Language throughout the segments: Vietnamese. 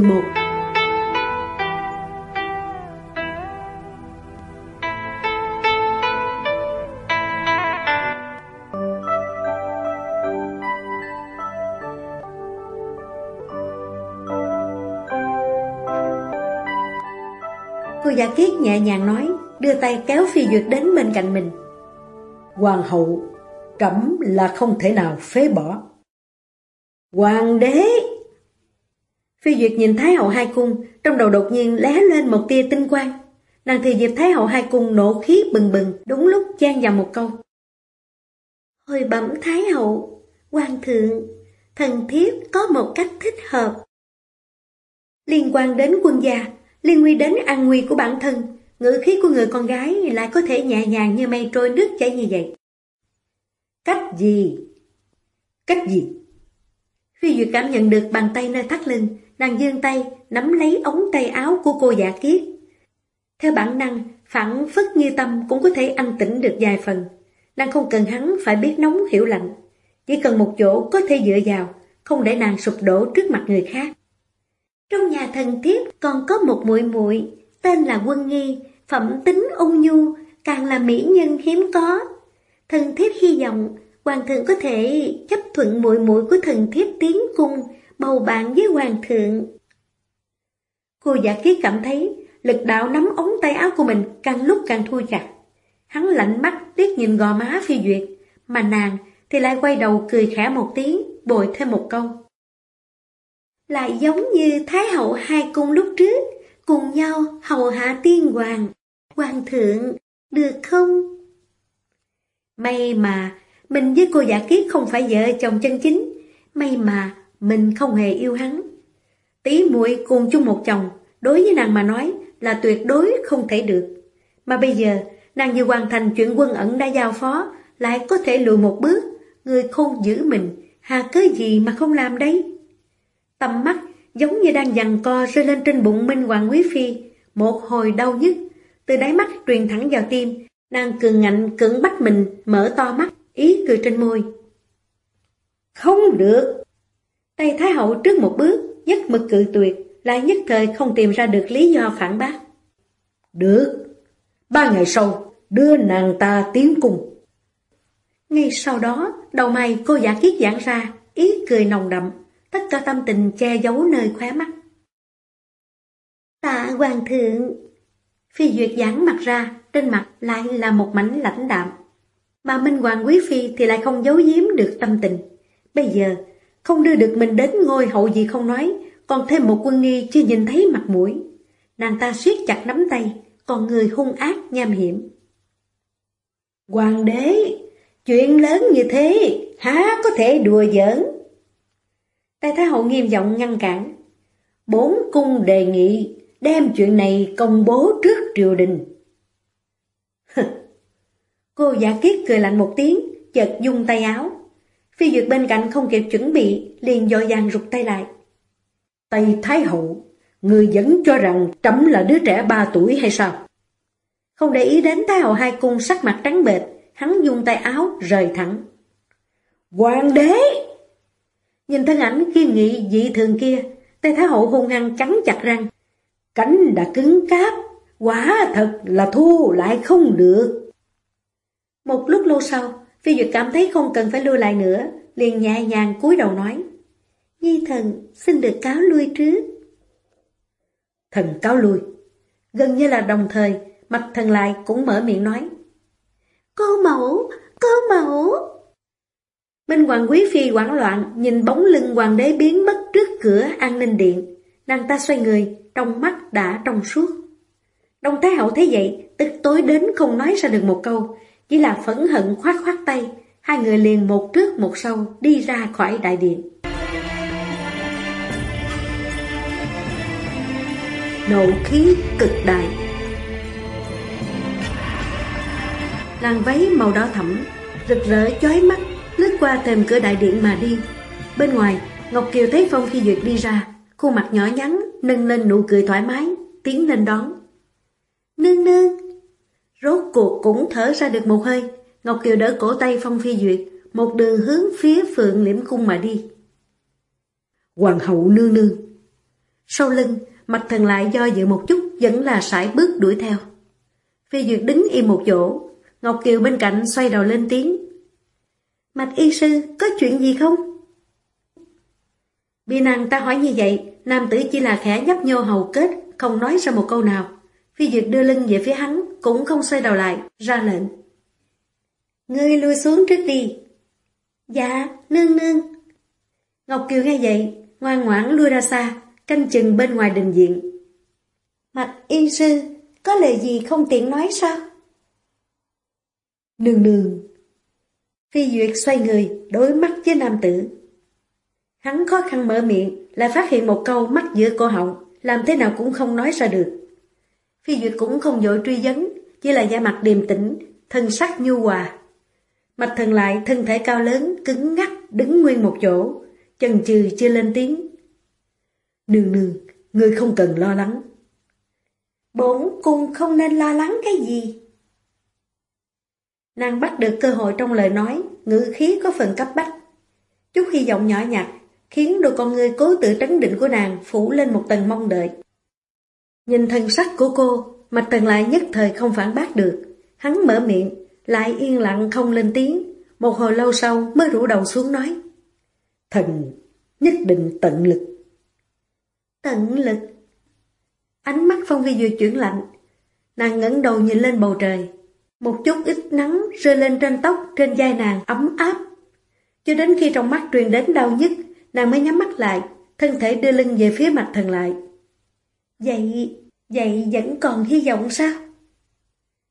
11 Cô giả kiết nhẹ nhàng nói Đưa tay kéo phi duyệt đến bên cạnh mình. Hoàng hậu Trẫm là không thể nào phế bỏ. Hoàng đế Phi duyệt nhìn Thái hậu hai cung Trong đầu đột nhiên lé lên một tia tinh quang Nàng thì dịp Thái hậu hai cung nổ khí bừng bừng Đúng lúc chan vào một câu Hồi bẩm Thái hậu Hoàng thượng Thần thiếp có một cách thích hợp Liên quan đến quân gia liên nguy đến an nguy của bản thân, ngữ khí của người con gái lại có thể nhẹ nhàng như mây trôi nước chảy như vậy. Cách gì? Cách gì? Phi Duyệt cảm nhận được bàn tay nơi thắt lưng, nàng dương tay, nắm lấy ống tay áo của cô giả kiết. Theo bản năng, phản phất như tâm cũng có thể anh tĩnh được vài phần. Nàng không cần hắn phải biết nóng hiểu lạnh, chỉ cần một chỗ có thể dựa vào, không để nàng sụp đổ trước mặt người khác. Trong nhà thần thiếp còn có một muội muội tên là Quân Nghi, phẩm tính ôn nhu, càng là mỹ nhân hiếm có. Thần thiếp hy vọng hoàng thượng có thể chấp thuận muội muội của thần thiếp tiến cung, bầu bạn với hoàng thượng. Cô giả ký cảm thấy lực đạo nắm ống tay áo của mình càng lúc càng thui chặt. Hắn lạnh mắt liếc nhìn gò má phi duyệt, mà nàng thì lại quay đầu cười khẽ một tiếng, bồi thêm một câu lại giống như Thái hậu hai cung lúc trước, cùng nhau hầu hạ tiên hoàng. Hoàng thượng, được không? May mà, mình với cô giả kiết không phải vợ chồng chân chính. May mà, mình không hề yêu hắn. Tí muội cùng chung một chồng, đối với nàng mà nói là tuyệt đối không thể được. Mà bây giờ, nàng vừa hoàn thành chuyện quân ẩn đã giao phó, lại có thể lùi một bước, người khôn giữ mình, hà cớ gì mà không làm đấy? Tầm mắt giống như đang dằn co rơi lên trên bụng Minh Hoàng Quý Phi, một hồi đau nhức, từ đáy mắt truyền thẳng vào tim, nàng cường ngạnh cưỡng bắt mình mở to mắt, ý cười trên môi. Không được! Tay Thái Hậu trước một bước, nhất mực cự tuyệt, lại nhất thời không tìm ra được lý do phản bác. Được! Ba ngày sau, đưa nàng ta tiến cùng. Ngay sau đó, đầu mày cô giả kiết giãn ra, ý cười nồng đậm, tất cả tâm tình che giấu nơi khóe mắt. Tạ hoàng thượng! Phi Duyệt giãn mặt ra, trên mặt lại là một mảnh lãnh đạm. Mà Minh Hoàng Quý Phi thì lại không giấu giếm được tâm tình. Bây giờ, không đưa được mình đến ngôi hậu gì không nói, còn thêm một quân nghi chưa nhìn thấy mặt mũi. Nàng ta siết chặt nắm tay, còn người hung ác nham hiểm. Hoàng đế, chuyện lớn như thế, há có thể đùa giỡn. Tài Thái Hậu nghiêm giọng ngăn cản. Bốn cung đề nghị đem chuyện này công bố trước triều đình. Cô giả kiết cười lạnh một tiếng, chợt dung tay áo. Phi Duyệt bên cạnh không kịp chuẩn bị, liền dội dàng rụt tay lại. Tây Thái Hậu, người vẫn cho rằng trẫm là đứa trẻ ba tuổi hay sao? Không để ý đến Thái Hậu hai cung sắc mặt trắng bệch, hắn dùng tay áo rời thẳng. Hoàng đế! Nhìn thân ảnh kiên nghị dị thường kia, Tây Thái Hậu hung hăng cắn chặt răng. Cánh đã cứng cáp, quả thật là thu lại không được. Một lúc lâu sau, Phi Duyệt cảm thấy không cần phải lưu lại nữa, liền nhẹ nhàng cúi đầu nói. Nhi thần xin được cáo lui trước. Thần cáo lui. Gần như là đồng thời, mặt thần lại cũng mở miệng nói. Cô mẫu, cô mẫu. Minh Hoàng Quý Phi hoảng loạn nhìn bóng lưng hoàng đế biến mất trước cửa an ninh điện. Nàng ta xoay người, trong mắt đã trong suốt. Đông Thái Hậu thấy vậy, tức tối đến không nói ra được một câu, chỉ là phẫn hận khoát khoát tay, hai người liền một trước một sau đi ra khỏi đại điện. Nộ khí cực đại Làn váy màu đỏ thẫm, rực rỡ chói mắt lướt qua thềm cửa đại điện mà đi. Bên ngoài, Ngọc Kiều thấy Phong Phi Duyệt đi ra, khuôn mặt nhỏ nhắn, nâng lên nụ cười thoải mái, tiến lên đón. Nương nương! Rốt cuộc cũng thở ra được một hơi, Ngọc Kiều đỡ cổ tay Phong Phi Duyệt, một đường hướng phía phượng liễm cung mà đi. Hoàng hậu nương nương! Sau lưng, mặt thần lại do dự một chút, vẫn là sải bước đuổi theo. Phi Duyệt đứng im một chỗ, Ngọc Kiều bên cạnh xoay đầu lên tiếng. Mạch y sư, có chuyện gì không? Bị nàng ta hỏi như vậy, nam tử chỉ là khẽ nhấp nhô hầu kết, không nói ra một câu nào. Phi Duyệt đưa lưng về phía hắn, cũng không xoay đầu lại, ra lệnh. Ngươi lui xuống trước đi. Dạ, nương nương. Ngọc Kiều nghe vậy, ngoan ngoãn lui ra xa, canh chừng bên ngoài đình diện. Mạch y sư, có lời gì không tiện nói sao? Nương nương. Phi Duyệt xoay người, đối mắt với nam tử. Hắn khó khăn mở miệng, lại phát hiện một câu mắt giữa cổ họng, làm thế nào cũng không nói ra được. Phi Duyệt cũng không dội truy vấn, như là da mặt điềm tĩnh, thân sắc nhu hòa. Mạch thần lại thân thể cao lớn, cứng ngắc, đứng nguyên một chỗ, chần chừ chưa lên tiếng. Nương nương, người không cần lo lắng. Bổn cung không nên lo lắng cái gì. Nàng bắt được cơ hội trong lời nói, ngữ khí có phần cấp bách. Chút hy vọng nhỏ nhặt, khiến đôi con người cố tự trấn định của nàng phủ lên một tầng mong đợi. Nhìn thân sắc của cô, Mạch Tần lại nhất thời không phản bác được. Hắn mở miệng, lại yên lặng không lên tiếng. Một hồi lâu sau mới rủ đầu xuống nói. Thần nhất định tận lực. Tận lực. Ánh mắt Phong Vi Duyệt chuyển lạnh. Nàng ngẩng đầu nhìn lên bầu trời. Một chút ít nắng rơi lên trên tóc, trên vai nàng ấm áp. Cho đến khi trong mắt truyền đến đau nhức, nàng mới nhắm mắt lại, thân thể đưa lưng về phía mặt thần lại. Vậy, vậy vẫn còn hy vọng sao?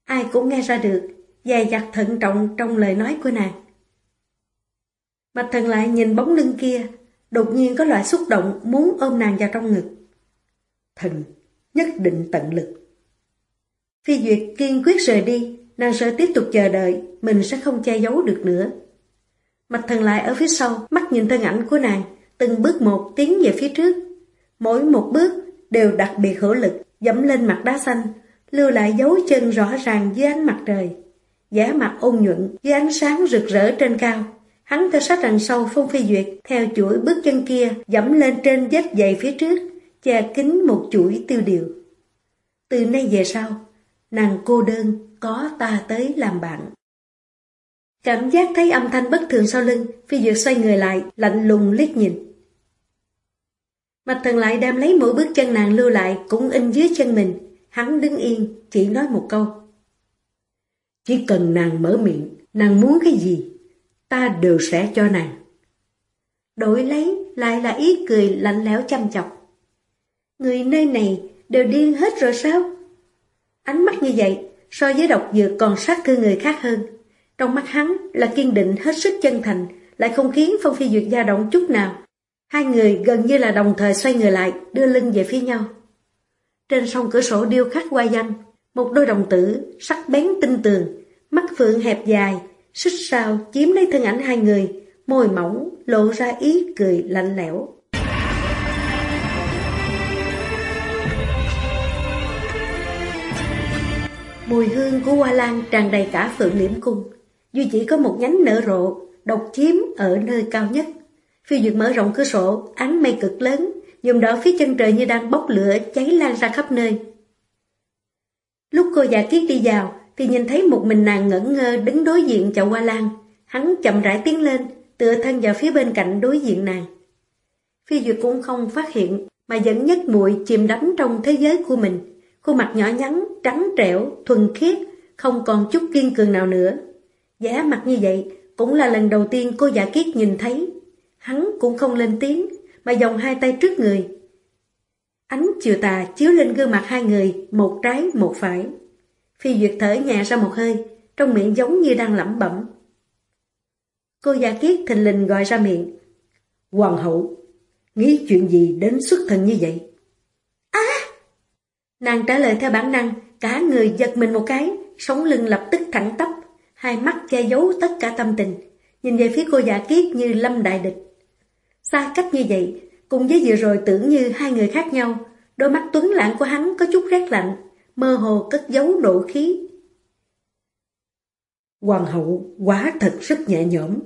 Ai cũng nghe ra được, dè dặt thận trọng trong lời nói của nàng. Bạch thần lại nhìn bóng lưng kia, đột nhiên có loại xúc động muốn ôm nàng vào trong ngực. Thần nhất định tận lực. Phi Duyệt kiên quyết rời đi, nàng sợ tiếp tục chờ đợi, mình sẽ không che giấu được nữa. Mạch thần lại ở phía sau, mắt nhìn thân ảnh của nàng, từng bước một tiến về phía trước. Mỗi một bước đều đặc biệt hữu lực, dẫm lên mặt đá xanh, lưu lại dấu chân rõ ràng dưới ánh mặt trời. Giá mặt ôn nhuận dưới ánh sáng rực rỡ trên cao. Hắn theo sát đằng sau Phong Phi Duyệt, theo chuỗi bước chân kia, dẫm lên trên vết dày phía trước, che kín một chuỗi tiêu điều. Từ nay về sau, nàng cô đơn, có ta tới làm bạn. Cảm giác thấy âm thanh bất thường sau lưng, Phi Duyệt xoay người lại, lạnh lùng liếc nhìn. Mạch thần lại đem lấy mỗi bước chân nàng lưu lại cũng in dưới chân mình. Hắn đứng yên, chỉ nói một câu. Chỉ cần nàng mở miệng, nàng muốn cái gì, ta đều sẽ cho nàng. Đổi lấy lại là ý cười lạnh lẽo chăm chọc. Người nơi này đều điên hết rồi sao? Ánh mắt như vậy, so với độc dược còn sát thương người khác hơn. Trong mắt hắn là kiên định hết sức chân thành, lại không khiến Phong Phi Duyệt dao động chút nào. Hai người gần như là đồng thời xoay người lại, đưa lưng về phía nhau. Trên sông cửa sổ điêu khắc hoa danh, một đôi đồng tử, sắc bén tinh tường, mắt phượng hẹp dài, xích sao chiếm lấy thân ảnh hai người, môi mỏng, lộ ra ý cười lạnh lẽo. Mùi hương của hoa lan tràn đầy cả phượng liễm cung, duy chỉ có một nhánh nở rộ, độc chiếm ở nơi cao nhất. Phi Duyệt mở rộng cửa sổ, ánh mây cực lớn, dùng đỏ phía chân trời như đang bốc lửa cháy lan ra khắp nơi. Lúc cô già kiết đi vào, thì nhìn thấy một mình nàng ngẩn ngơ đứng đối diện chậu hoa lan. Hắn chậm rãi tiến lên, tựa thân vào phía bên cạnh đối diện nàng. Phi Duyệt cũng không phát hiện, mà vẫn nhất muội chìm đắm trong thế giới của mình. Khuôn mặt nhỏ nhắn, trắng trẻo, thuần khiết, không còn chút kiên cường nào nữa. Giá mặt như vậy, cũng là lần đầu tiên cô giả kiết nhìn thấy. Hắn cũng không lên tiếng, mà dòng hai tay trước người. Ánh chiều tà chiếu lên gương mặt hai người, một trái một phải. Phi Duyệt thở nhẹ ra một hơi, trong miệng giống như đang lẩm bẩm. Cô Gia Kiết thình lình gọi ra miệng. Hoàng hậu, nghĩ chuyện gì đến xuất thần như vậy? Á! Nàng trả lời theo bản năng, cả người giật mình một cái, sống lưng lập tức thẳng tắp, hai mắt che giấu tất cả tâm tình, nhìn về phía cô Gia Kiết như lâm đại địch. Xa cách như vậy, cùng với vừa rồi tưởng như hai người khác nhau, đôi mắt tuấn lãng của hắn có chút rét lạnh, mơ hồ cất giấu nộ khí. Hoàng hậu quá thật rất nhẹ nhõm.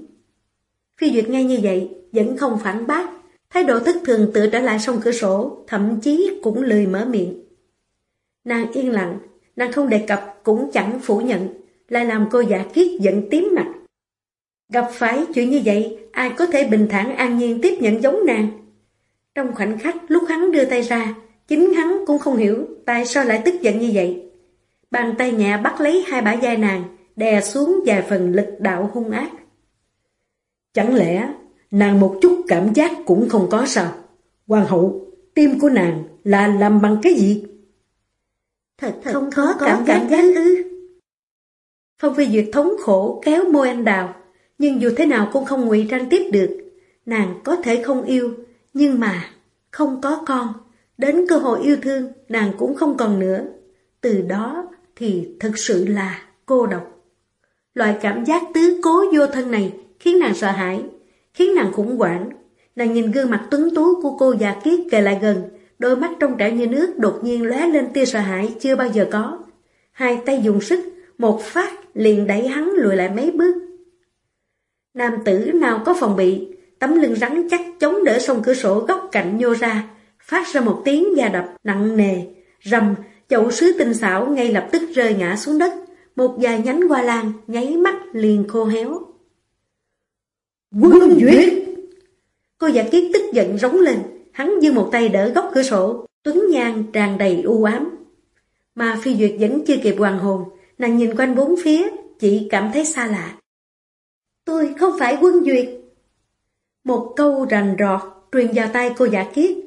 Phi Duyệt nghe như vậy, vẫn không phản bác, thái độ thất thường tựa trở lại sông cửa sổ, thậm chí cũng lười mở miệng. Nàng yên lặng, nàng không đề cập cũng chẳng phủ nhận, lại làm cô giả kiết giận tím mặt. Gặp phải chuyện như vậy, ai có thể bình thản an nhiên tiếp nhận giống nàng? Trong khoảnh khắc lúc hắn đưa tay ra, chính hắn cũng không hiểu tại sao lại tức giận như vậy. Bàn tay nhẹ bắt lấy hai bả vai nàng, đè xuống vài phần lực đạo hung ác. Chẳng lẽ nàng một chút cảm giác cũng không có sao? Hoàng hậu, tim của nàng là làm bằng cái gì? Thật, thật không có, có cảm, cảm giác ư. Phong Phi Duyệt thống khổ kéo môi anh đào, nhưng dù thế nào cũng không ngụy trang tiếp được. Nàng có thể không yêu, nhưng mà không có con. Đến cơ hội yêu thương, nàng cũng không còn nữa. Từ đó thì thực sự là cô độc. Loại cảm giác tứ cố vô thân này khiến nàng sợ hãi, khiến nàng khủng hoảng. Nàng nhìn gương mặt tuấn tú của cô già kiết kề lại gần, đôi mắt trong trẻo như nước đột nhiên lóe lên tia sợ hãi chưa bao giờ có. Hai tay dùng sức, một phát liền đẩy hắn lùi lại mấy bước. Nam tử nào có phòng bị, tấm lưng rắn chắc chống đỡ sông cửa sổ góc cạnh nhô ra, phát ra một tiếng da đập nặng nề, rầm, chậu sứ tinh xảo ngay lập tức rơi ngã xuống đất, một vài nhánh hoa lan nháy mắt liền khô héo. Quân Duyệt! Cô giả kiết tức giận rống lên, hắn giơ một tay đỡ góc cửa sổ, tuấn nhan tràn đầy u ám. Mà phi duyệt vẫn chưa kịp hoàn hồn, nàng nhìn quanh bốn phía, chỉ cảm thấy xa lạ. Tôi không phải quân duyệt. Một câu rành rọt truyền vào tay cô giả kiết,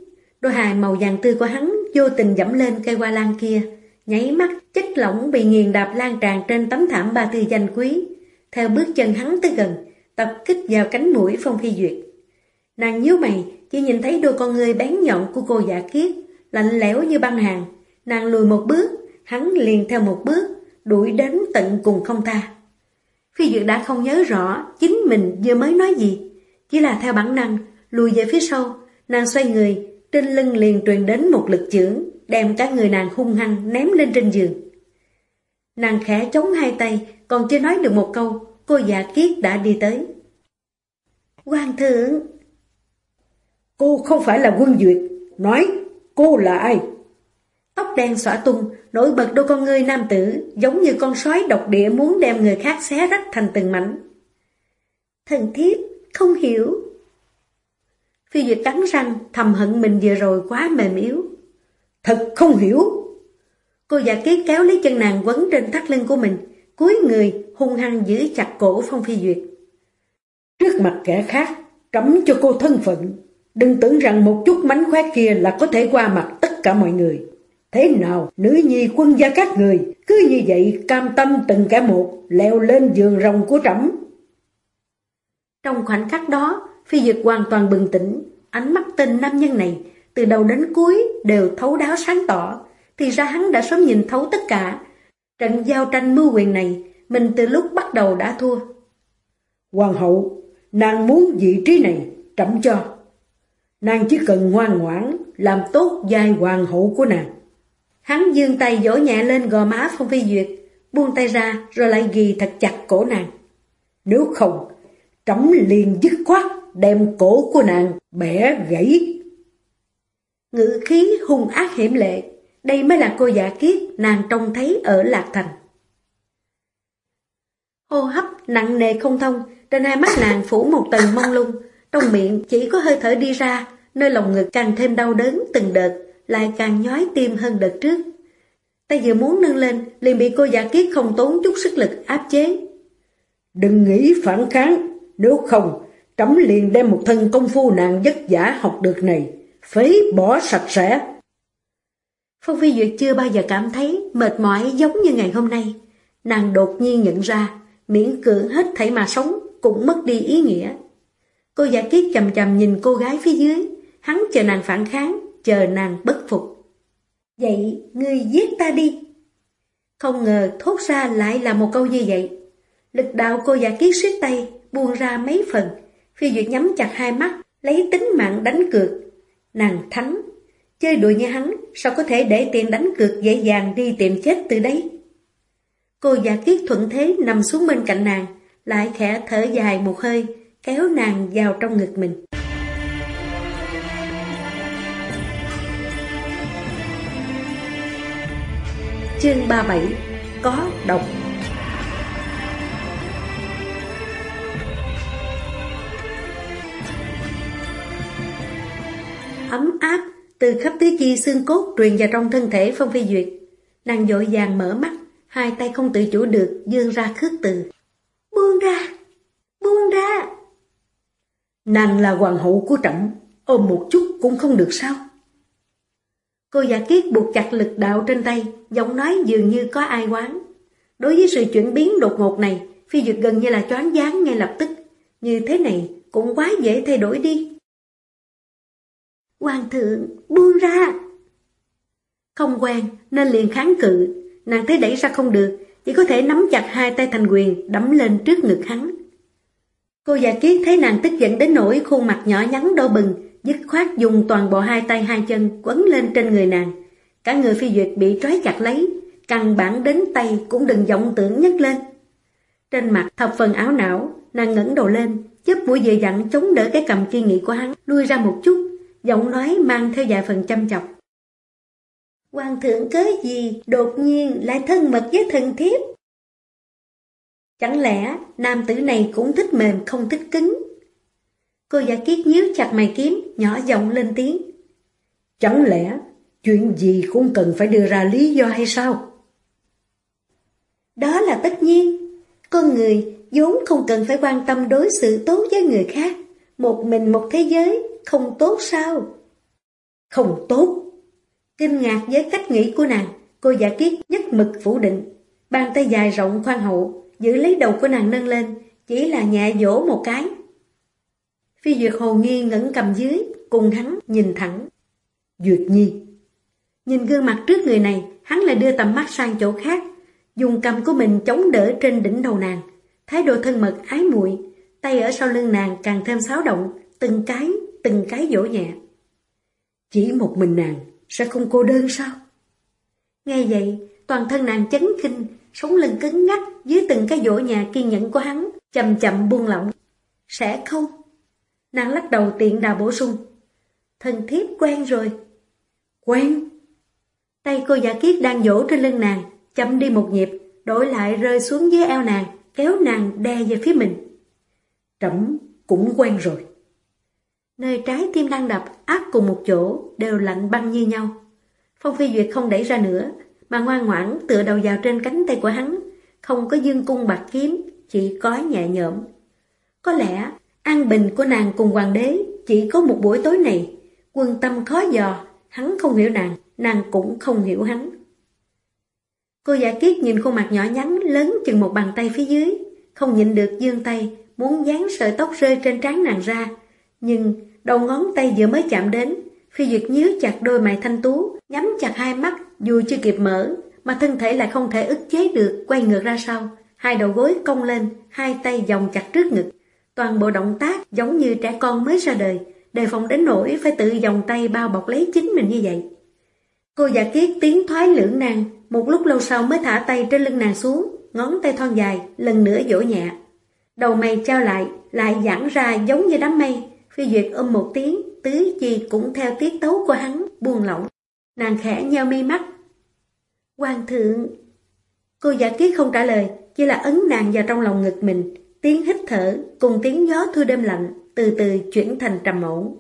đôi hài màu vàng tươi của hắn vô tình dẫm lên cây hoa lan kia, nháy mắt chất lỏng bị nghiền đạp lan tràn trên tấm thảm ba tư danh quý. Theo bước chân hắn tới gần, tập kích vào cánh mũi Phong Phi Duyệt. Nàng nhíu mày, chỉ nhìn thấy đôi con người bén nhọn của cô giả kiết, lạnh lẽo như băng hàng. Nàng lùi một bước, hắn liền theo một bước, đuổi đến tận cùng không tha. Phi Duyệt đã không nhớ rõ chính mình vừa mới nói gì, chỉ là theo bản năng, lùi về phía sau, nàng xoay người, trên lưng liền truyền đến một lực chưởng, đem cả người nàng hung hăng ném lên trên giường. Nàng khẽ chống hai tay, còn chưa nói được một câu, cô già kiết đã đi tới. Hoàng thượng! Cô không phải là quân duyệt, nói cô là ai? Tóc đen xõa tung, nổi bật đôi con ngươi nam tử, giống như con sói độc địa muốn đem người khác xé rách thành từng mảnh. Thần thiết, không hiểu. Phi Duyệt cắn răng, thầm hận mình vừa rồi quá mềm yếu. Thật không hiểu. Cô giả ký kéo lấy chân nàng quấn trên thắt lưng của mình, cúi người hung hăng giữ chặt cổ Phong Phi Duyệt. Trước mặt kẻ khác, cấm cho cô thân phận. Đừng tưởng rằng một chút mánh khóe kia là có thể qua mặt tất cả mọi người. Thế nào, nữ nhi quân gia các người, cứ như vậy cam tâm từng kẻ một, leo lên giường rồng của trẫm. Trong khoảnh khắc đó, Phi Duyệt hoàn toàn bừng tỉnh, ánh mắt tên nam nhân này, từ đầu đến cuối đều thấu đáo sáng tỏ, thì ra hắn đã sớm nhìn thấu tất cả. Trận giao tranh mưu quyền này, mình từ lúc bắt đầu đã thua. Hoàng hậu, nàng muốn vị trí này, trẫm cho. Nàng chỉ cần ngoan ngoãn, làm tốt vai hoàng hậu của nàng. Hắn dương tay dỗ nhẹ lên gò má Phong Phi Duyệt, buông tay ra rồi lại ghi thật chặt cổ nàng. Nếu không, trẫm liền dứt khoát đem cổ của nàng bẻ gãy. Ngữ khí hung ác hiểm lệ, đây mới là cô giả kiết nàng trông thấy ở Lạc Thành. Hô hấp nặng nề không thông, trên hai mắt nàng phủ một tầng mông lung, trong miệng chỉ có hơi thở đi ra, nơi lòng ngực càng thêm đau đớn từng đợt, lại càng nhói tim hơn đợt trước. Tay vừa muốn nâng lên, liền bị cô giả kiết không tốn chút sức lực áp chế. Đừng nghĩ phản kháng, nếu không, trẫm liền đem một thân công phu nàng vất giả học được này, phế bỏ sạch sẽ. Phong Phi Duyệt chưa bao giờ cảm thấy mệt mỏi giống như ngày hôm nay. Nàng đột nhiên nhận ra, miễn cưỡng hết thảy mà sống cũng mất đi ý nghĩa. Cô giả kiết chầm chầm nhìn cô gái phía dưới, hắn chờ nàng phản kháng, chờ nàng bất phục. Vậy, ngươi giết ta đi. Không ngờ thốt ra lại là một câu như vậy. Lực đạo cô giả kiết suýt tay, buông ra mấy phần. Phi Duyệt nhắm chặt hai mắt, lấy tính mạng đánh cược. Nàng thắng. Chơi đùa như hắn, sao có thể để tiền đánh cược dễ dàng đi tìm chết từ đấy? Cô giả kiết thuận thế nằm xuống bên cạnh nàng, lại khẽ thở dài một hơi, kéo nàng vào trong ngực mình. Chương 37 Có độc Ấm áp từ khắp tứ chi xương cốt truyền vào trong thân thể Phong Phi Duyệt. Nàng dội vàng mở mắt, hai tay không tự chủ được dương ra khước từ. Buông ra! Buông ra! Nàng là hoàng hậu của trẫm ôm một chút cũng không được sao? Cô giả kiết buộc chặt lực đạo trên tay, giọng nói dường như có ai quán. Đối với sự chuyển biến đột ngột này, Phi Duyệt gần như là choáng váng ngay lập tức. Như thế này cũng quá dễ thay đổi đi. Hoàng thượng, buông ra! Không quen nên liền kháng cự, nàng thấy đẩy ra không được, chỉ có thể nắm chặt hai tay thành quyền đấm lên trước ngực hắn. Cô già kiết thấy nàng tức giận đến nỗi khuôn mặt nhỏ nhắn đỏ bừng, dứt khoát dùng toàn bộ hai tay hai chân quấn lên trên người nàng. Cả người phi duyệt bị trói chặt lấy, căn bản đến tay cũng đừng vọng tưởng nhấc lên. Trên mặt thập phần áo não, nàng ngẩng đầu lên, chớp mũi dịu dặn chống đỡ cái cầm kiên nghị của hắn, lui ra một chút, giọng nói mang theo vài phần chăm chọc. Hoàng thượng cớ gì đột nhiên lại thân mật với thần thiếp? Chẳng lẽ nam tử này cũng thích mềm không thích cứng? Cô giả kiết nhíu chặt mày kiếm, nhỏ giọng lên tiếng. Chẳng lẽ chuyện gì cũng cần phải đưa ra lý do hay sao? Đó là tất nhiên. Con người vốn không cần phải quan tâm đối xử tốt với người khác. Một mình một thế giới, không tốt sao? Không tốt. Kinh ngạc với cách nghĩ của nàng, cô giả kiết nhất mực phủ định. Bàn tay dài rộng khoan hậu, giữ lấy đầu của nàng nâng lên, chỉ là nhẹ dỗ một cái. Phi Duyệt Hồ Nghi ngẩng cầm dưới, cùng hắn nhìn thẳng. Duyệt Nhi. Nhìn gương mặt trước người này, hắn lại đưa tầm mắt sang chỗ khác, dùng cầm của mình chống đỡ trên đỉnh đầu nàng. Thái độ thân mật ái muội tay ở sau lưng nàng càng thêm xáo động, từng cái, từng cái dỗ nhẹ. Chỉ một mình nàng sẽ không cô đơn sao? Nghe vậy, toàn thân nàng chấn kinh, sống lưng cứng ngắc dưới từng cái dỗ nhà kiên nhẫn của hắn, chậm chậm buông lỏng. Sẽ không. Nàng lắc đầu tiện đào bổ sung. Thần thiếp quen rồi. Quen? Tay cô giả kiết đang dỗ trên lưng nàng, chậm đi một nhịp, đổi lại rơi xuống dưới eo nàng, kéo nàng đè về phía mình. Trẫm cũng quen rồi. Nơi trái tim đang đập áp cùng một chỗ đều lạnh băng như nhau. Phong Phi Duyệt không đẩy ra nữa, mà ngoan ngoãn tựa đầu vào trên cánh tay của hắn, không có dương cung bạc kiếm, chỉ có nhẹ nhõm. Có lẽ an bình của nàng cùng hoàng đế chỉ có một buổi tối này, quân tâm khó dò, hắn không hiểu nàng, nàng cũng không hiểu hắn. Cô giả kiết nhìn khuôn mặt nhỏ nhắn lớn chừng một bàn tay phía dưới, không nhịn được dương tay, muốn dán sợi tóc rơi trên trán nàng ra, nhưng đầu ngón tay vừa mới chạm đến, Phi Duyệt nhíu chặt đôi mày thanh tú, nhắm chặt hai mắt, dù chưa kịp mở, mà thân thể lại không thể ức chế được, quay ngược ra sau. Hai đầu gối cong lên, hai tay vòng chặt trước ngực. Toàn bộ động tác giống như trẻ con mới ra đời, đề phòng đến nỗi phải tự vòng tay bao bọc lấy chính mình như vậy. Cô giả kiết tiếng thoái lưỡng nàng, một lúc lâu sau mới thả tay trên lưng nàng xuống, ngón tay thon dài, lần nữa dỗ nhẹ. Đầu mày trao lại, lại giãn ra giống như đám mây, Phi Duyệt ôm một tiếng, tứ chi cũng theo tiết tấu của hắn, buông lỏng. Nàng khẽ nheo mi mắt. Hoàng thượng! Cô giả kiết không trả lời, chỉ là ấn nàng vào trong lòng ngực mình. Tiếng hít thở cùng tiếng gió thu đêm lạnh từ từ chuyển thành trầm ổn.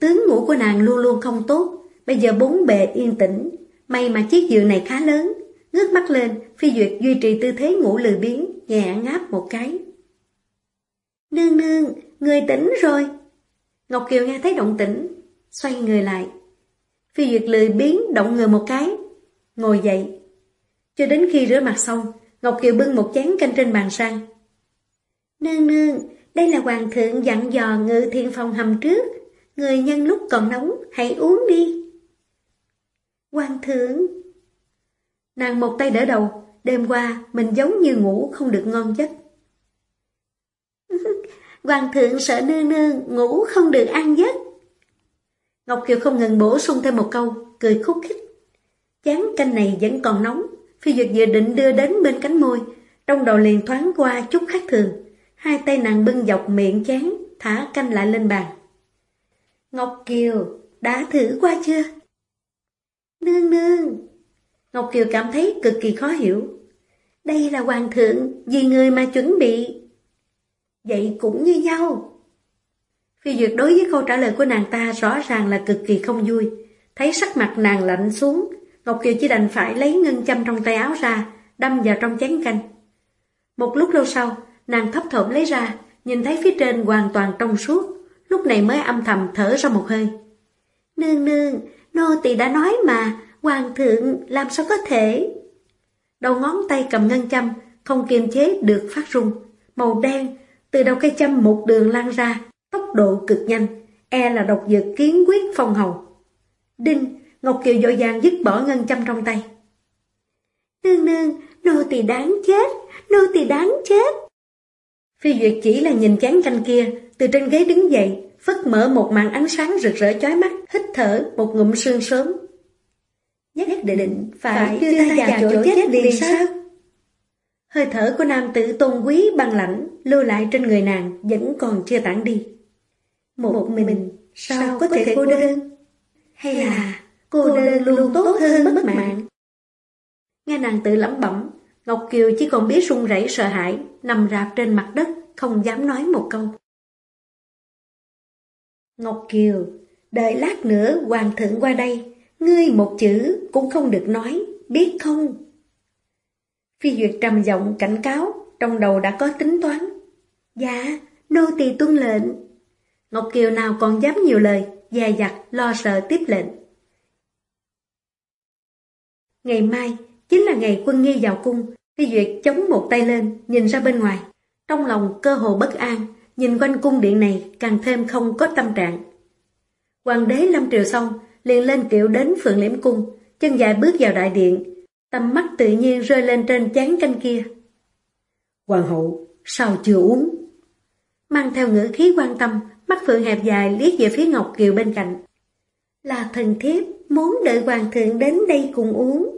Tướng ngủ của nàng luôn luôn không tốt, bây giờ bốn bề yên tĩnh, may mà chiếc giường này khá lớn. Ngước mắt lên, Phi Duyệt duy trì tư thế ngủ lười biếng, nhẹ ngáp một cái. Nương nương, người tỉnh rồi. Ngọc Kiều nghe thấy động tĩnh, xoay người lại. Phi Duyệt lười biến động người một cái, ngồi dậy. Cho đến khi rửa mặt xong, Ngọc Kiều bưng một chén canh trên bàn sang. Nương nương, đây là hoàng thượng dặn dò ngự thiện phòng hầm trước, Người nhân lúc còn nóng, hãy uống đi. Hoàng thượng! Nàng một tay đỡ đầu, đêm qua mình giống như ngủ không được ngon giấc. Hoàng thượng sợ nương nương ngủ không được ăn giấc. Ngọc Kiều không ngừng bổ sung thêm một câu, cười khúc khích. Chán canh này vẫn còn nóng, phi duyệt vừa định đưa đến bên cánh môi, trong đầu liền thoáng qua chút khác thường. Hai tay nàng bưng dọc miệng chán, thả canh lại lên bàn. Ngọc Kiều, đã thử qua chưa? Nương nương! Ngọc Kiều cảm thấy cực kỳ khó hiểu. Đây là hoàng thượng, vì người mà chuẩn bị. Vậy cũng như nhau. Phi Duyệt đối với câu trả lời của nàng ta rõ ràng là cực kỳ không vui. Thấy sắc mặt nàng lạnh xuống, Ngọc Kiều chỉ đành phải lấy ngân châm trong tay áo ra, đâm vào trong chén canh. Một lúc lâu sau, nàng thấp thộm lấy ra, nhìn thấy phía trên hoàn toàn trong suốt, lúc này mới âm thầm thở ra một hơi. Nương nương, nô tỳ đã nói mà, hoàng thượng làm sao có thể? Đầu ngón tay cầm ngân châm, không kiềm chế được phát rung, màu đen, từ đầu cây châm một đường lan ra, tốc độ cực nhanh, e là độc dược kiến quyết phong hầu. Đinh, Ngọc Kiều dội dàng dứt bỏ ngân châm trong tay. Nương nương, nô tỳ đáng chết, nô tỳ đáng chết. Phi Duyệt chỉ là nhìn chán canh kia, từ trên ghế đứng dậy, phất mở một màn ánh sáng rực rỡ chói mắt, hít thở một ngụm sương sớm. Nhất định phải đưa ta vào chỗ chết liền sao? Hơi thở của nam tử tôn quý băng lãnh lưu lại trên người nàng vẫn còn chưa tản đi. Một, một mình, mình sao có thể cô đơn? Hay là cô đơn luôn tốt hơn mất mạng? Nghe nàng tự lẩm bẩm, Ngọc Kiều chỉ còn biết run rẩy sợ hãi, nằm rạp trên mặt đất, không dám nói một câu. Ngọc Kiều, đợi lát nữa hoàng thượng qua đây, ngươi một chữ cũng không được nói, biết không? Phi Duyệt trầm giọng cảnh cáo, trong đầu đã có tính toán. Dạ, nô tỳ tuân lệnh. Ngọc Kiều nào còn dám nhiều lời, dè dặt, lo sợ tiếp lệnh. Ngày mai, chính là ngày quân nghi vào cung, Phi Duyệt chống một tay lên, nhìn ra bên ngoài. Trong lòng cơ hồ bất an, nhìn quanh cung điện này càng thêm không có tâm trạng. Hoàng đế Lâm Triều xong, liền lên kiệu đến Phượng Liễm Cung, chân dài bước vào đại điện, tầm mắt tự nhiên rơi lên trên chán canh kia. Hoàng hậu, sao chưa uống? Mang theo ngữ khí quan tâm, mắt Phượng hẹp dài liếc về phía Ngọc Kiều bên cạnh. Là thần thiếp, muốn đợi Hoàng thượng đến đây cùng uống.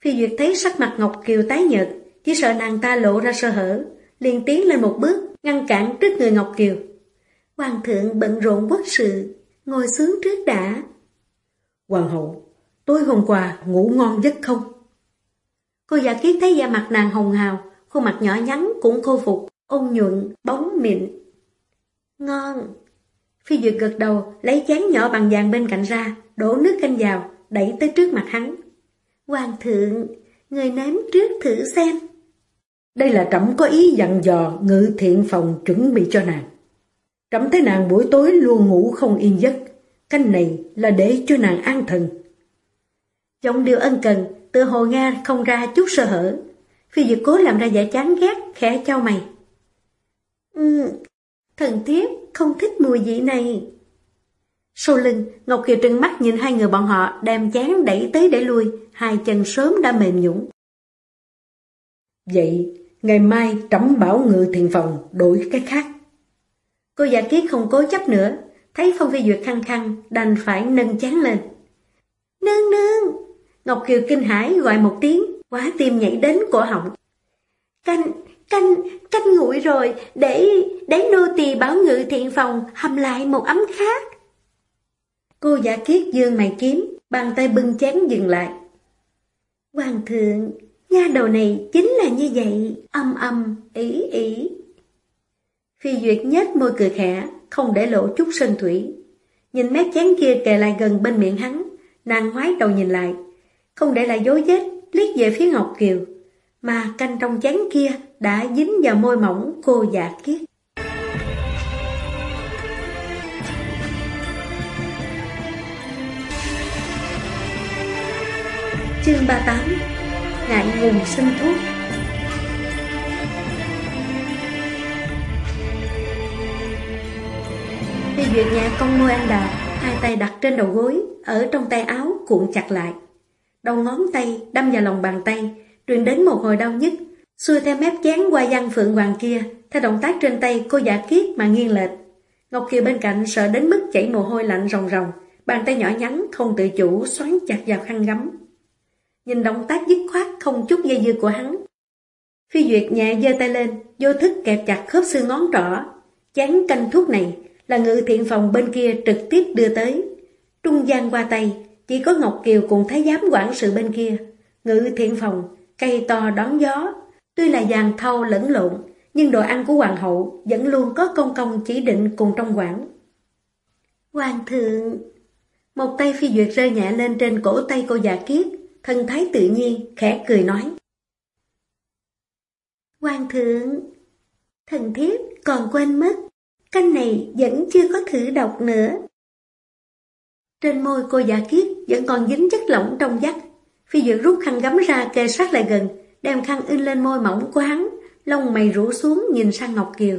Phi Duyệt thấy sắc mặt Ngọc Kiều tái nhợt, chỉ sợ nàng ta lộ ra sơ hở, liền tiến lên một bước, ngăn cản trước người Ngọc Kiều. Hoàng thượng bận rộn quốc sự, ngồi xuống trước đã. Hoàng hậu, tối hôm qua ngủ ngon giấc không? Cô giả kiết thấy da mặt nàng hồng hào, khuôn mặt nhỏ nhắn cũng khôi phục, ôn nhuận, bóng mịn. Ngon! Phi Duyệt gật đầu, lấy chén nhỏ bằng vàng bên cạnh ra, đổ nước canh vào, đẩy tới trước mặt hắn. Hoàng thượng, người nếm trước thử xem. Đây là trẫm có ý dặn dò ngự thiện phòng chuẩn bị cho nàng. Trẫm thấy nàng buổi tối luôn ngủ không yên giấc, canh này là để cho nàng an thần. Giọng điều ân cần, tự hồ Nga không ra chút sơ hở. Phi Duyệt cố làm ra giả chán ghét, khẽ trao mày. Ừ, thần thiếp không thích mùi vị này. Sau lưng, Ngọc Kiều trừng mắt nhìn hai người bọn họ đem chán đẩy tới để lui, hai chân sớm đã mềm nhũng. Vậy, ngày mai trẫm bảo ngự thiền phòng đổi cái khác. Cô giả kiết không cố chấp nữa, thấy Phong Phi Duyệt khăng khăng, đành phải nâng chán lên. Nương nương! Ngọc Kiều kinh hãi gọi một tiếng, quá tim nhảy đến cổ họng. Canh, canh, canh nguội rồi, để, để nô tỳ bảo ngự thiện phòng hầm lại một ấm khác. Cô giả kiết dương mày kiếm, bàn tay bưng chén dừng lại. Hoàng thượng, nha đầu này chính là như vậy, âm âm, ý ý. Phi Duyệt nhếch môi cười khẽ, không để lộ chút sơn thủy. Nhìn mép chén kia kề lại gần bên miệng hắn, nàng ngoái đầu nhìn lại, không để lại dấu vết, liếc về phía Ngọc Kiều, mà canh trong chén kia đã dính vào môi mỏng cô giả kiết. Chương 38 Ngại ngùng sinh thuốc đi Duyệt nhà con nuôi anh đào Hai tay đặt trên đầu gối ở trong tay áo cuộn chặt lại. Đầu ngón tay đâm vào lòng bàn tay, truyền đến một hồi đau nhức, xuôi theo mép chán qua văn phượng hoàng kia, theo động tác trên tay cô giả kiết mà nghiêng lệch. Ngọc Kiều bên cạnh sợ đến mức chảy mồ hôi lạnh ròng ròng, bàn tay nhỏ nhắn không tự chủ xoắn chặt vào khăn gấm. Nhìn động tác dứt khoát không chút dây dưa của hắn. Phi Duyệt nhẹ giơ tay lên, vô thức kẹp chặt khớp xương ngón trỏ. Chán canh thuốc này là ngự thiện phòng bên kia trực tiếp đưa tới. Trung gian qua tay, chỉ có Ngọc Kiều cùng Thái giám quản sự bên kia. Ngự thiện phòng, cây to đón gió. Tuy là vàng thau lẫn lộn, nhưng đồ ăn của hoàng hậu vẫn luôn có công công chỉ định cùng trong quản. Hoàng thượng... Một tay phi duyệt rơi nhẹ lên trên cổ tay cô già kiết, thân thái tự nhiên, khẽ cười nói. Hoàng thượng, thần thiếp còn quên mất, canh này vẫn chưa có thử độc nữa. Trên môi cô già kiết vẫn còn dính chất lỏng trong vắt. Phi duyệt rút khăn gắm ra kề sát lại gần, đem khăn in lên môi mỏng của hắn, lông mày rũ xuống nhìn sang Ngọc Kiều.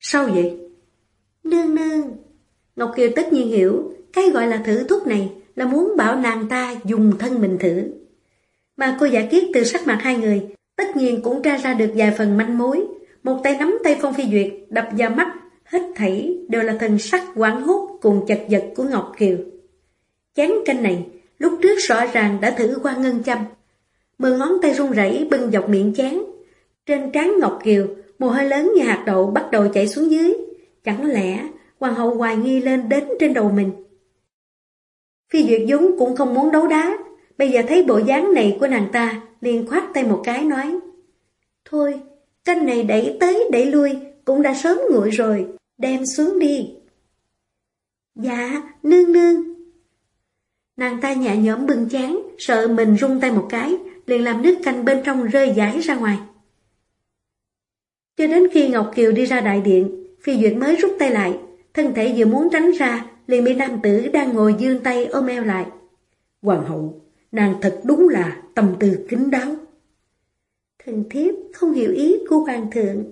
Sao vậy? Nương nương. Ngọc Kiều tất nhiên hiểu, cái gọi là thử thuốc này là muốn bảo nàng ta dùng thân mình thử. Mà cô giả kiết từ sắc mặt hai người, tất nhiên cũng tra ra được vài phần manh mối. Một tay nắm tay Phong Phi Duyệt, đập vào mắt, hết thảy đều là thần sắc quảng hút cùng chật vật của Ngọc Kiều. Chán canh này, lúc trước rõ ràng đã thử qua ngân châm. Mười ngón tay run rẩy bưng dọc miệng chán. Trên trán Ngọc Kiều, mồ hôi lớn như hạt đậu bắt đầu chảy xuống dưới. Chẳng lẽ hoàng hậu hoài nghi lên đến trên đầu mình? Phi Duyệt Dũng cũng không muốn đấu đá, bây giờ thấy bộ dáng này của nàng ta, liền khoát tay một cái nói. Thôi, canh này đẩy tới đẩy lui, cũng đã sớm nguội rồi, đem xuống đi. Dạ, nương nương. Nàng ta nhẹ nhõm bưng chán, sợ mình rung tay một cái, liền làm nước canh bên trong rơi giải ra ngoài. Cho đến khi Ngọc Kiều đi ra đại điện, Phi Duyệt mới rút tay lại, thân thể vừa muốn tránh ra, liền bị nam tử đang ngồi dương tay ôm eo lại. Hoàng hậu, nàng thật đúng là tâm tư kính đáo. Thần thiếp không hiểu ý của hoàng thượng.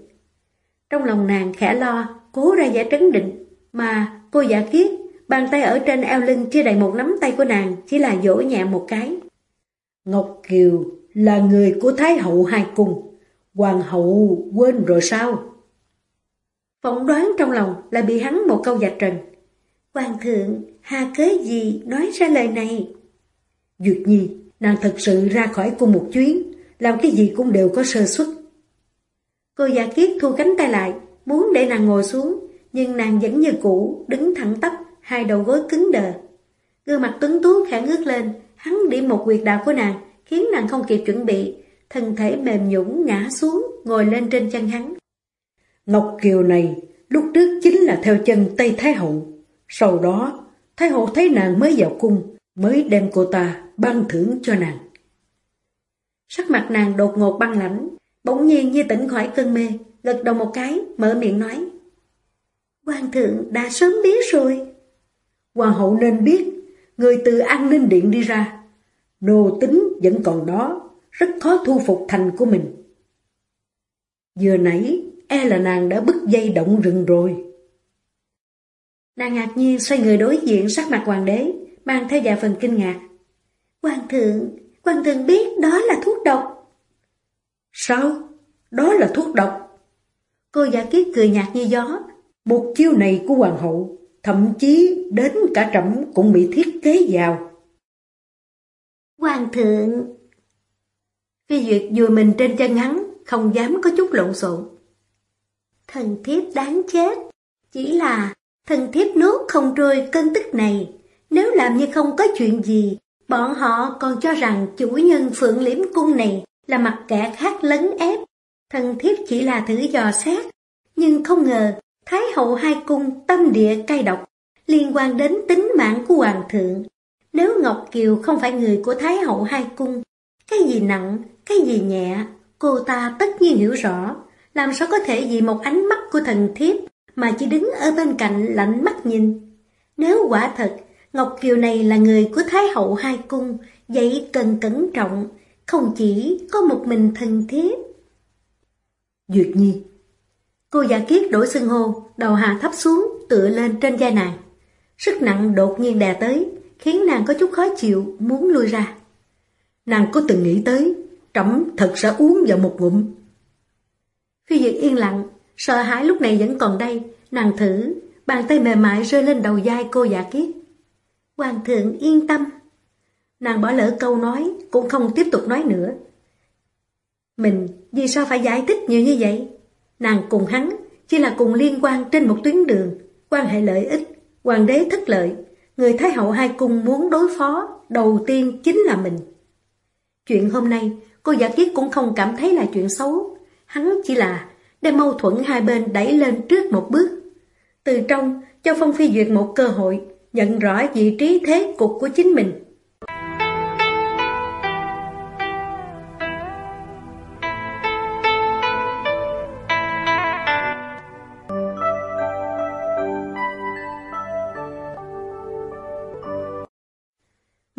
Trong lòng nàng khẽ lo, cố ra giả trấn định, mà cô giả kiết, bàn tay ở trên eo lưng chưa đầy một nắm tay của nàng, chỉ là dỗ nhẹ một cái. Ngọc Kiều là người của Thái hậu hai cung, hoàng hậu quên rồi sao? Phỏng đoán trong lòng là bị hắn một câu dạch trần. Hoàng thượng, hà cớ gì nói ra lời này? Duyệt nhi, nàng thật sự ra khỏi cung một chuyến, làm cái gì cũng đều có sơ suất. Cô giả kiết thu cánh tay lại, muốn để nàng ngồi xuống, nhưng nàng vẫn như cũ, đứng thẳng tắp, hai đầu gối cứng đờ. Gương mặt tuấn tú khẽ ngước lên, hắn điểm một quyệt đạo của nàng, khiến nàng không kịp chuẩn bị, thân thể mềm nhũng ngã xuống, ngồi lên trên chân hắn. Ngọc Kiều này, lúc trước chính là theo chân Tây Thái Hậu. Sau đó, Thái Hậu thấy nàng mới vào cung, mới đem cô ta ban thưởng cho nàng. Sắc mặt nàng đột ngột băng lãnh, bỗng nhiên như tỉnh khỏi cơn mê, gật đầu một cái, mở miệng nói. Hoàng thượng đã sớm biết rồi. Hoàng hậu nên biết, người từ an ninh điện đi ra. Nô tính vẫn còn đó, rất khó thu phục thành của mình. Vừa nãy, e là nàng đã bứt dây động rừng rồi. Nàng ngạc nhiên xoay người đối diện sắc mặt hoàng đế, mang theo vài phần kinh ngạc. Hoàng thượng, hoàng thượng biết đó là thuốc độc. Sao? Đó là thuốc độc. Cô giả kiết cười nhạt như gió. Một chiêu này của hoàng hậu, thậm chí đến cả trẫm cũng bị thiết kế vào. Hoàng thượng! Phi Duyệt vùi mình trên chân hắn, không dám có chút lộn xộn. Thần thiếp đáng chết, chỉ là thần thiếp nuốt không trôi cơn tức này. Nếu làm như không có chuyện gì, bọn họ còn cho rằng chủ nhân phượng liễm cung này là mặt kẻ khác lấn ép. Thần thiếp chỉ là thử dò xét, nhưng không ngờ Thái hậu hai cung tâm địa cay độc liên quan đến tính mạng của hoàng thượng. Nếu Ngọc Kiều không phải người của Thái hậu hai cung, cái gì nặng, cái gì nhẹ, cô ta tất nhiên hiểu rõ, làm sao có thể vì một ánh mắt của thần thiếp mà chỉ đứng ở bên cạnh lạnh mắt nhìn. Nếu quả thật, Ngọc Kiều này là người của Thái hậu hai cung, vậy cần cẩn trọng, không chỉ có một mình thần thiếp. Duyệt Nhi Cô giả kiết đổi xưng hô, đầu hạ thấp xuống, tựa lên trên vai nàng. Sức nặng đột nhiên đè tới, khiến nàng có chút khó chịu, muốn lui ra. Nàng có từng nghĩ tới, trẫm thật sẽ uống vào một ngụm. Phi Duyệt yên lặng, sợ hãi lúc này vẫn còn đây, nàng thử, bàn tay mềm mại rơi lên đầu vai cô giả kiết. Hoàng thượng yên tâm. Nàng bỏ lỡ câu nói, cũng không tiếp tục nói nữa. Mình vì sao phải giải thích nhiều như vậy? Nàng cùng hắn chỉ là cùng liên quan trên một tuyến đường, quan hệ lợi ích, hoàng đế thất lợi, người Thái hậu hai cung muốn đối phó, đầu tiên chính là mình. Chuyện hôm nay, cô giả kiết cũng không cảm thấy là chuyện xấu, hắn chỉ là đem mâu thuẫn hai bên đẩy lên trước một bước. Từ trong, cho Phong Phi Duyệt một cơ hội, nhận rõ vị trí thế cục của chính mình.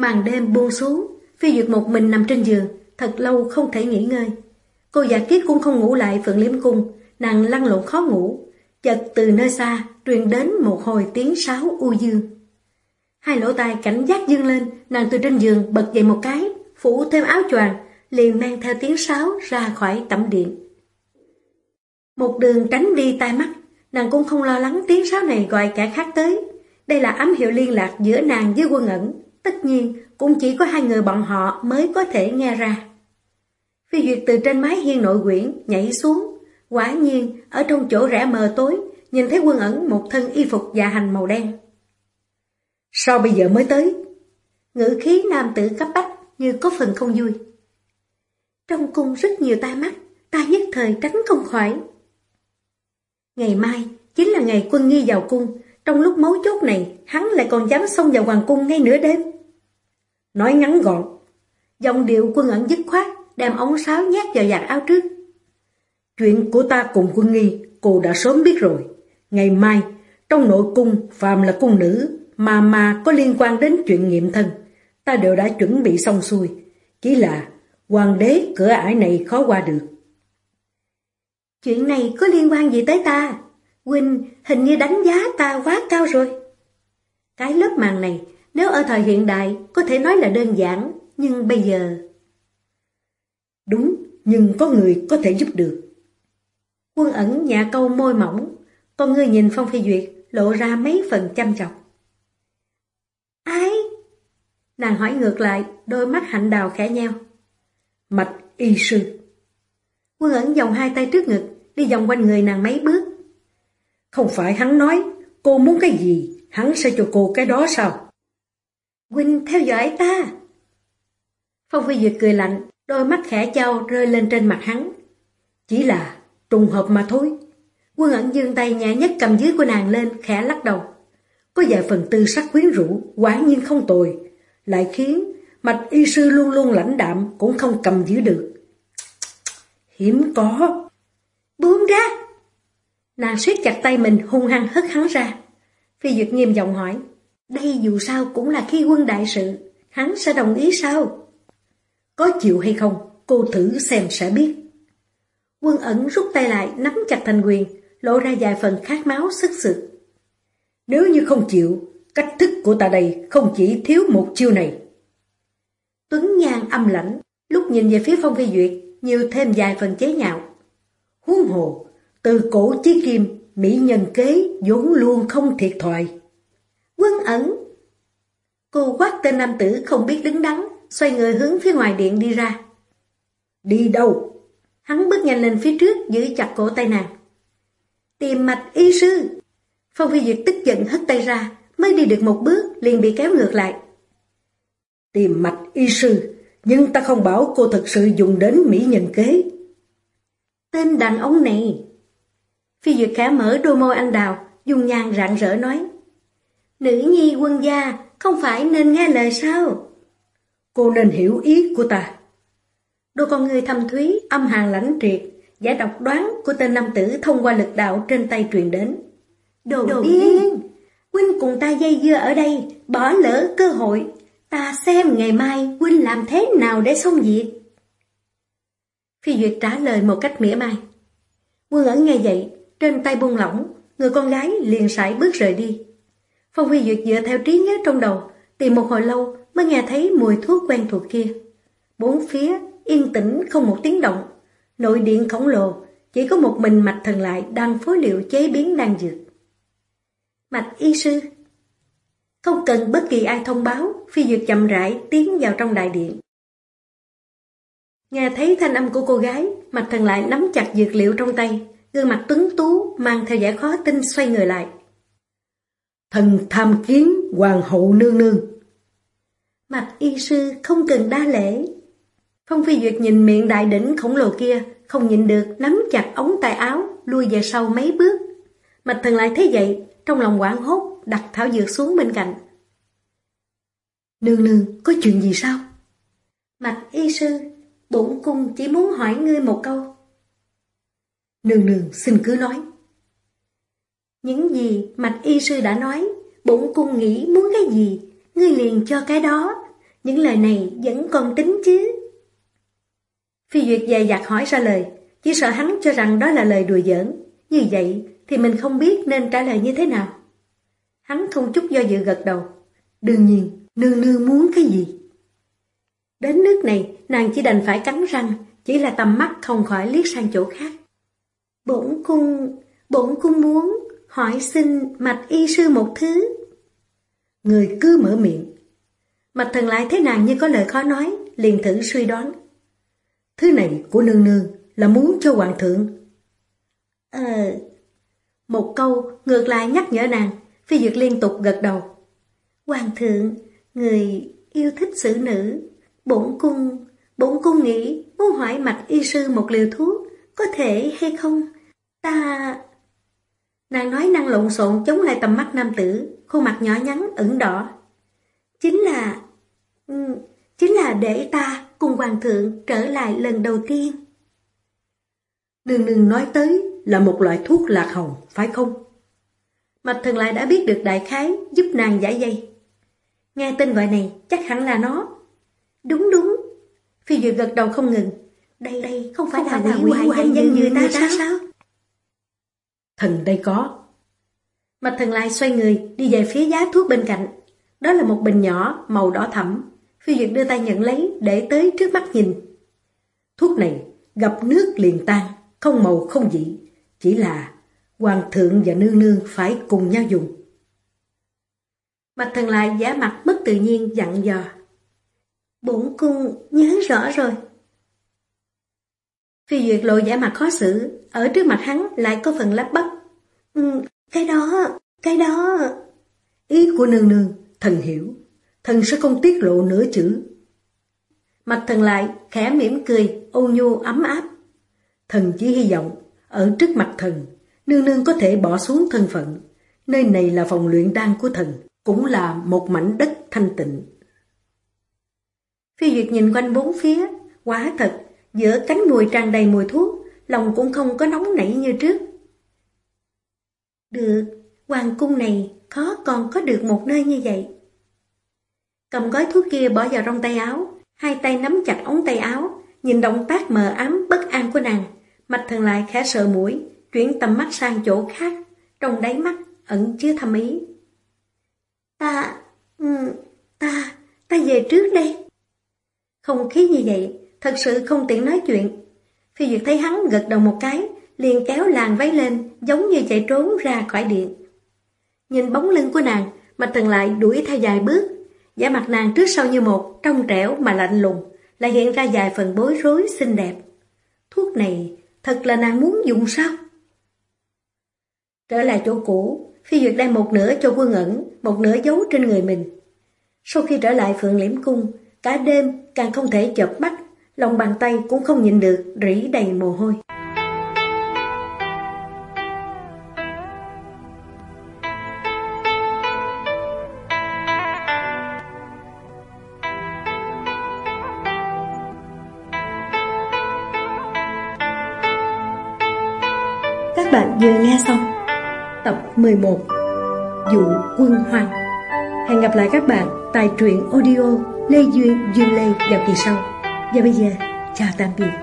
Màn đêm buông xuống, Phi Duyệt một mình nằm trên giường, thật lâu không thể nghỉ ngơi. Cô giả kiết cũng không ngủ lại Phượng liếm Cung, nàng lăn lộn khó ngủ. Chợt từ nơi xa truyền đến một hồi tiếng sáo u dương. Hai lỗ tai cảnh giác dương lên, nàng từ trên giường bật dậy một cái, phủ thêm áo choàng, liền mang theo tiếng sáo ra khỏi tẩm điện. Một đường tránh đi tai mắt, nàng cũng không lo lắng tiếng sáo này gọi kẻ khác tới. Đây là ám hiệu liên lạc giữa nàng với quân ẩn, tất nhiên cũng chỉ có hai người bọn họ mới có thể nghe ra. Phi Duyệt từ trên mái hiên nội quyển nhảy xuống, quả nhiên ở trong chỗ rẽ mờ tối nhìn thấy quân ẩn một thân y phục dạ hành màu đen. Sao bây giờ mới tới? Ngữ khí nam tử cấp bách như có phần không vui. Trong cung rất nhiều tai mắt, ta nhất thời tránh không khỏi. Ngày mai chính là ngày quân nghi vào cung, trong lúc mấu chốt này hắn lại còn dám xông vào hoàng cung ngay nửa đêm. Nói ngắn gọn, dòng điệu quân ẩn dứt khoát, đem ống sáo nhét vào giặt áo trước. Chuyện của ta cùng quân nghi, cô đã sớm biết rồi. Ngày mai, trong nội cung, phàm là cung nữ, mà mà có liên quan đến chuyện nghiệm thân, ta đều đã chuẩn bị xong xuôi. Chỉ là hoàng đế cửa ải này khó qua được. Chuyện này có liên quan gì tới ta? Huynh hình như đánh giá ta quá cao rồi. Cái lớp màn này, nếu ở thời hiện đại, có thể nói là đơn giản, nhưng bây giờ... Đúng, nhưng có người có thể giúp được. Quân ẩn nhà câu môi mỏng, con người nhìn Phong Phi Duyệt lộ ra mấy phần chăm chọc. Ai? Nàng hỏi ngược lại, đôi mắt hạnh đào khẽ nheo. Mạch y sư. Quân ẩn vòng hai tay trước ngực, đi vòng quanh người nàng mấy bước. Không phải hắn nói, cô muốn cái gì, hắn sẽ cho cô cái đó sao? Huynh theo dõi ta. Phong Phi Duyệt cười lạnh, đôi mắt khẽ trao rơi lên trên mặt hắn. Chỉ là trùng hợp mà thôi. Quân ẩn dương tay nhẹ nhất cầm dưới của nàng lên, khẽ lắc đầu. Có vài phần tư sắc quyến rũ, quả nhiên không tồi, lại khiến mạch y sư luôn luôn lãnh đạm cũng không cầm giữ được. Hiếm có. Buông ra! Nàng siết chặt tay mình hung hăng hất hắn ra. Phi Duyệt nghiêm giọng hỏi, đây dù sao cũng là khi quân đại sự, hắn sẽ đồng ý sao? Có chịu hay không, cô thử xem sẽ biết. Quân ẩn rút tay lại, nắm chặt thành quyền, lộ ra vài phần khát máu sức sự. Nếu như không chịu, cách thức của ta đây không chỉ thiếu một chiêu này. Tuấn Nhan âm lãnh, lúc nhìn về phía Phong Phi Duyệt, nhiều thêm vài phần chế nhạo. Huống hồ, từ cổ chí kim, mỹ nhân kế vốn luôn không thiệt thoại. Quân ẩn Cô quát tên nam tử không biết đứng đắn, xoay người hướng phía ngoài điện đi ra. Đi đâu? Hắn bước nhanh lên phía trước giữ chặt cổ tay nàng. Tìm mạch y sư. Phong Phi Duyệt tức giận hất tay ra, mới đi được một bước liền bị kéo ngược lại. Tìm mạch y sư, nhưng ta không bảo cô thật sự dùng đến mỹ nhân kế. Tên đàn ông này. Phi Duyệt khẽ mở đôi môi anh đào, dùng nhàn rạng rỡ nói. Nữ nhi quân gia, không phải nên nghe lời sao? Cô nên hiểu ý của ta. Đôi con người thâm thúy, âm hàn lãnh triệt, giải độc đoán của tên nam tử thông qua lực đạo trên tay truyền đến. Đồ, Đồ điên! Huynh cùng ta dây dưa ở đây, bỏ lỡ cơ hội. Ta xem ngày mai Huynh làm thế nào để xong việc. Phi Duyệt trả lời một cách mỉa mai. Quân ẩn nghe vậy, trên tay buông lỏng, người con gái liền sải bước rời đi. Phong Phi Duyệt dựa theo trí nhớ trong đầu, tìm một hồi lâu mới nghe thấy mùi thuốc quen thuộc kia. Bốn phía yên tĩnh không một tiếng động, nội điện khổng lồ, chỉ có một mình mạch thần lại đang phối liệu chế biến đan dược. Mạch y sư Không cần bất kỳ ai thông báo, Phi Duyệt chậm rãi tiến vào trong đại điện. Nghe thấy thanh âm của cô gái, mạch thần lại nắm chặt dược liệu trong tay, gương mặt tuấn tú mang theo vẻ khó tin xoay người lại. Thần tham kiến hoàng hậu nương nương. Mạch y sư không cần đa lễ. Phong Phi Duyệt nhìn miệng đại đỉnh khổng lồ kia, không nhìn được nắm chặt ống tay áo, lui về sau mấy bước. Mạch thần lại thấy vậy, trong lòng quảng hốt, đặt thảo dược xuống bên cạnh. Nương nương, có chuyện gì sao? Mạch y sư, bổn cung chỉ muốn hỏi ngươi một câu. Nương nương xin cứ nói. Những gì Mạch y sư đã nói, bổn cung nghĩ muốn cái gì, ngươi liền cho cái đó. Những lời này vẫn còn tính chứ. Phi Duyệt dày dặt hỏi ra lời, chỉ sợ hắn cho rằng đó là lời đùa giỡn. Như vậy thì mình không biết nên trả lời như thế nào. Hắn không chút do dự gật đầu. Đương nhiên, nương nương muốn cái gì? Đến nước này, nàng chỉ đành phải cắn răng, chỉ là tầm mắt không khỏi liếc sang chỗ khác. Bổn cung, bổn cung muốn hỏi xin mạch y sư một thứ. Người cứ mở miệng. Mạch thần lại thấy nàng như có lời khó nói, liền thử suy đoán. Thứ này của nương nương là muốn cho hoàng thượng. Ờ... Một câu ngược lại nhắc nhở nàng, phi dược liên tục gật đầu. Hoàng thượng, người yêu thích xử nữ, bổn cung, bổn cung nghĩ muốn hỏi mạch y sư một liều thuốc, có thể hay không? Ta... Nàng nói năng lộn xộn chống lại tầm mắt nam tử, khuôn mặt nhỏ nhắn ửng đỏ. Chính là... Ừ, chính là để ta cùng hoàng thượng trở lại lần đầu tiên. Nương nương nói tới là một loại thuốc lạc hồng, phải không? Mạch thần lại đã biết được đại khái giúp nàng giải dây. Nghe tên gọi này chắc hẳn là nó. Đúng đúng. Phi Duyệt gật đầu không ngừng. Đây đây không phải không là quỷ hoại danh người ta sao? sao? Thần đây có. Mạch thần lại xoay người đi về phía giá thuốc bên cạnh. Đó là một bình nhỏ màu đỏ thẫm. Phi Duyệt đưa tay nhận lấy để tới trước mắt nhìn. Thuốc này gặp nước liền tan, không màu không vị. Chỉ là hoàng thượng và nương nương phải cùng nhau dùng. mạch thần lại giả mặt mất tự nhiên dặn dò. Bổn cung nhớ rõ rồi. Phi Duyệt lộ giả mặt khó xử, ở trước mặt hắn lại có phần lắp bắp. Ừ, cái đó, cái đó... Ý của nương nương, thần hiểu, thần sẽ không tiết lộ nửa chữ. Mặt thần lại, khẽ mỉm cười, ôn nhu ấm áp. Thần chỉ hy vọng, ở trước mặt thần, nương nương có thể bỏ xuống thân phận. Nơi này là phòng luyện đan của thần, cũng là một mảnh đất thanh tịnh. Phi Duyệt nhìn quanh bốn phía, quá thật, giữa cánh mùi tràn đầy mùi thuốc, lòng cũng không có nóng nảy như trước. Được, hoàng cung này khó còn có được một nơi như vậy. Cầm gói thuốc kia bỏ vào trong tay áo, hai tay nắm chặt ống tay áo, nhìn động tác mờ ám bất an của nàng, mạch thần lại khẽ sợ mũi, chuyển tầm mắt sang chỗ khác, trong đáy mắt ẩn chứa thâm ý. Ta, ừ, ta, ta về trước đây. Không khí như vậy, thật sự không tiện nói chuyện. Phi Duyệt thấy hắn gật đầu một cái, liền kéo làng váy lên, giống như chạy trốn ra khỏi điện. Nhìn bóng lưng của nàng, Mạch Thần lại đuổi theo dài bước, giả mặt nàng trước sau như một, trong trẻo mà lạnh lùng, lại hiện ra vài phần bối rối xinh đẹp. Thuốc này thật là nàng muốn dùng sao? Trở lại chỗ cũ, Phi Duyệt đem một nửa cho quân ẩn, một nửa giấu trên người mình. Sau khi trở lại Phượng Liễm Cung, cả đêm càng không thể chợp mắt, lòng bàn tay cũng không nhịn được, rỉ đầy mồ hôi. Các bạn vừa nghe xong tập 11 Dụ quân hoàng Hẹn gặp lại các bạn tại truyện audio Lê Duyên Duyên Lê vào kỳ sau và bây giờ, chào tạm biệt